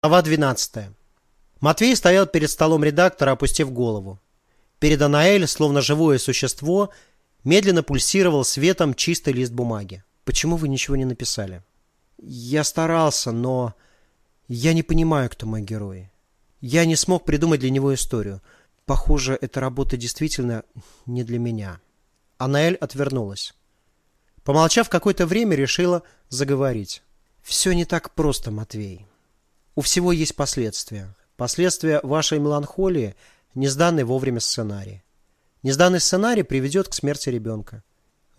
Глава 12. Матвей стоял перед столом редактора, опустив голову. Перед Анаэль, словно живое существо, медленно пульсировал светом чистый лист бумаги. «Почему вы ничего не написали?» «Я старался, но я не понимаю, кто мой герой. Я не смог придумать для него историю. Похоже, эта работа действительно не для меня». Анаэль отвернулась. Помолчав какое-то время, решила заговорить. «Все не так просто, Матвей. У всего есть последствия. Последствия вашей меланхолии – не сданный вовремя сценарий. Несданный сценарий приведет к смерти ребенка.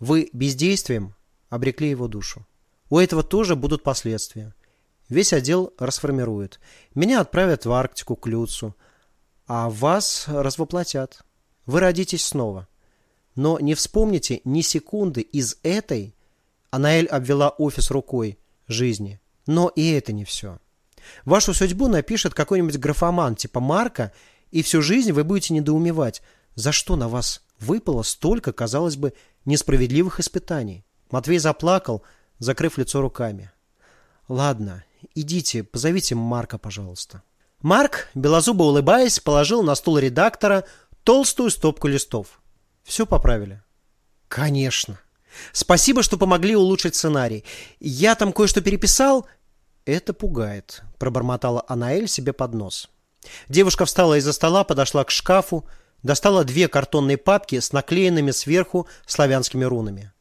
Вы бездействием обрекли его душу. У этого тоже будут последствия. Весь отдел расформирует. Меня отправят в Арктику к Люцу, а вас развоплотят. Вы родитесь снова. Но не вспомните ни секунды из этой, Анаэль обвела офис рукой, жизни. Но и это не все. Вашу судьбу напишет какой-нибудь графоман типа Марка, и всю жизнь вы будете недоумевать, за что на вас выпало столько, казалось бы, несправедливых испытаний. Матвей заплакал, закрыв лицо руками. «Ладно, идите, позовите Марка, пожалуйста». Марк, белозубо улыбаясь, положил на стул редактора толстую стопку листов. Все поправили? Конечно. Спасибо, что помогли улучшить сценарий. Я там кое-что переписал, «Это пугает», – пробормотала Анаэль себе под нос. Девушка встала из-за стола, подошла к шкафу, достала две картонные папки с наклеенными сверху славянскими рунами.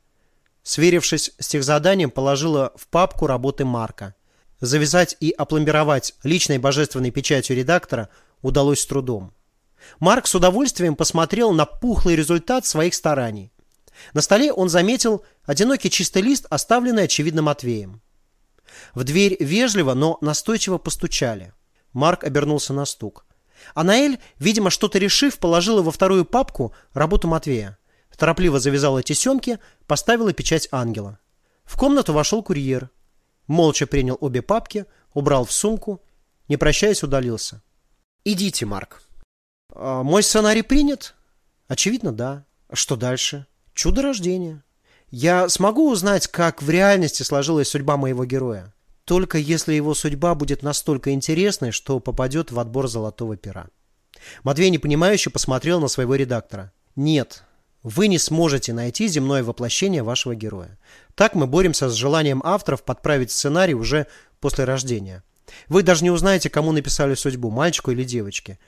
Сверившись с тех заданием, положила в папку работы Марка. Завязать и опломбировать личной божественной печатью редактора удалось с трудом. Марк с удовольствием посмотрел на пухлый результат своих стараний. На столе он заметил одинокий чистый лист, оставленный, очевидно, Матвеем. В дверь вежливо, но настойчиво постучали. Марк обернулся на стук. Анаэль, видимо, что-то решив, положила во вторую папку работу Матвея. Торопливо завязала тесемки, поставила печать ангела. В комнату вошел курьер. Молча принял обе папки, убрал в сумку, не прощаясь, удалился. «Идите, Марк». А, «Мой сценарий принят?» «Очевидно, да. Что дальше?» «Чудо рождения». Я смогу узнать, как в реальности сложилась судьба моего героя. Только если его судьба будет настолько интересной, что попадет в отбор золотого пера. Матвей непонимающе посмотрел на своего редактора. Нет, вы не сможете найти земное воплощение вашего героя. Так мы боремся с желанием авторов подправить сценарий уже после рождения. Вы даже не узнаете, кому написали судьбу, мальчику или девочке.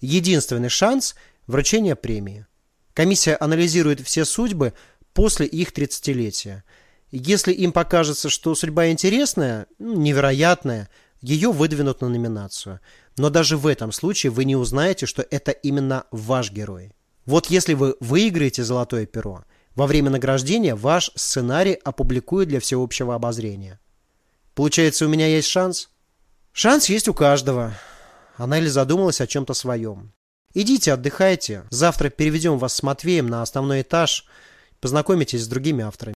Единственный шанс – вручение премии. Комиссия анализирует все судьбы, после их 30-летия. Если им покажется, что судьба интересная, ну, невероятная, ее выдвинут на номинацию. Но даже в этом случае вы не узнаете, что это именно ваш герой. Вот если вы выиграете «Золотое перо», во время награждения ваш сценарий опубликуют для всеобщего обозрения. Получается, у меня есть шанс? Шанс есть у каждого. Анель задумалась о чем-то своем. Идите, отдыхайте. Завтра переведем вас с Матвеем на основной этаж – Познакомитесь с другими авторами.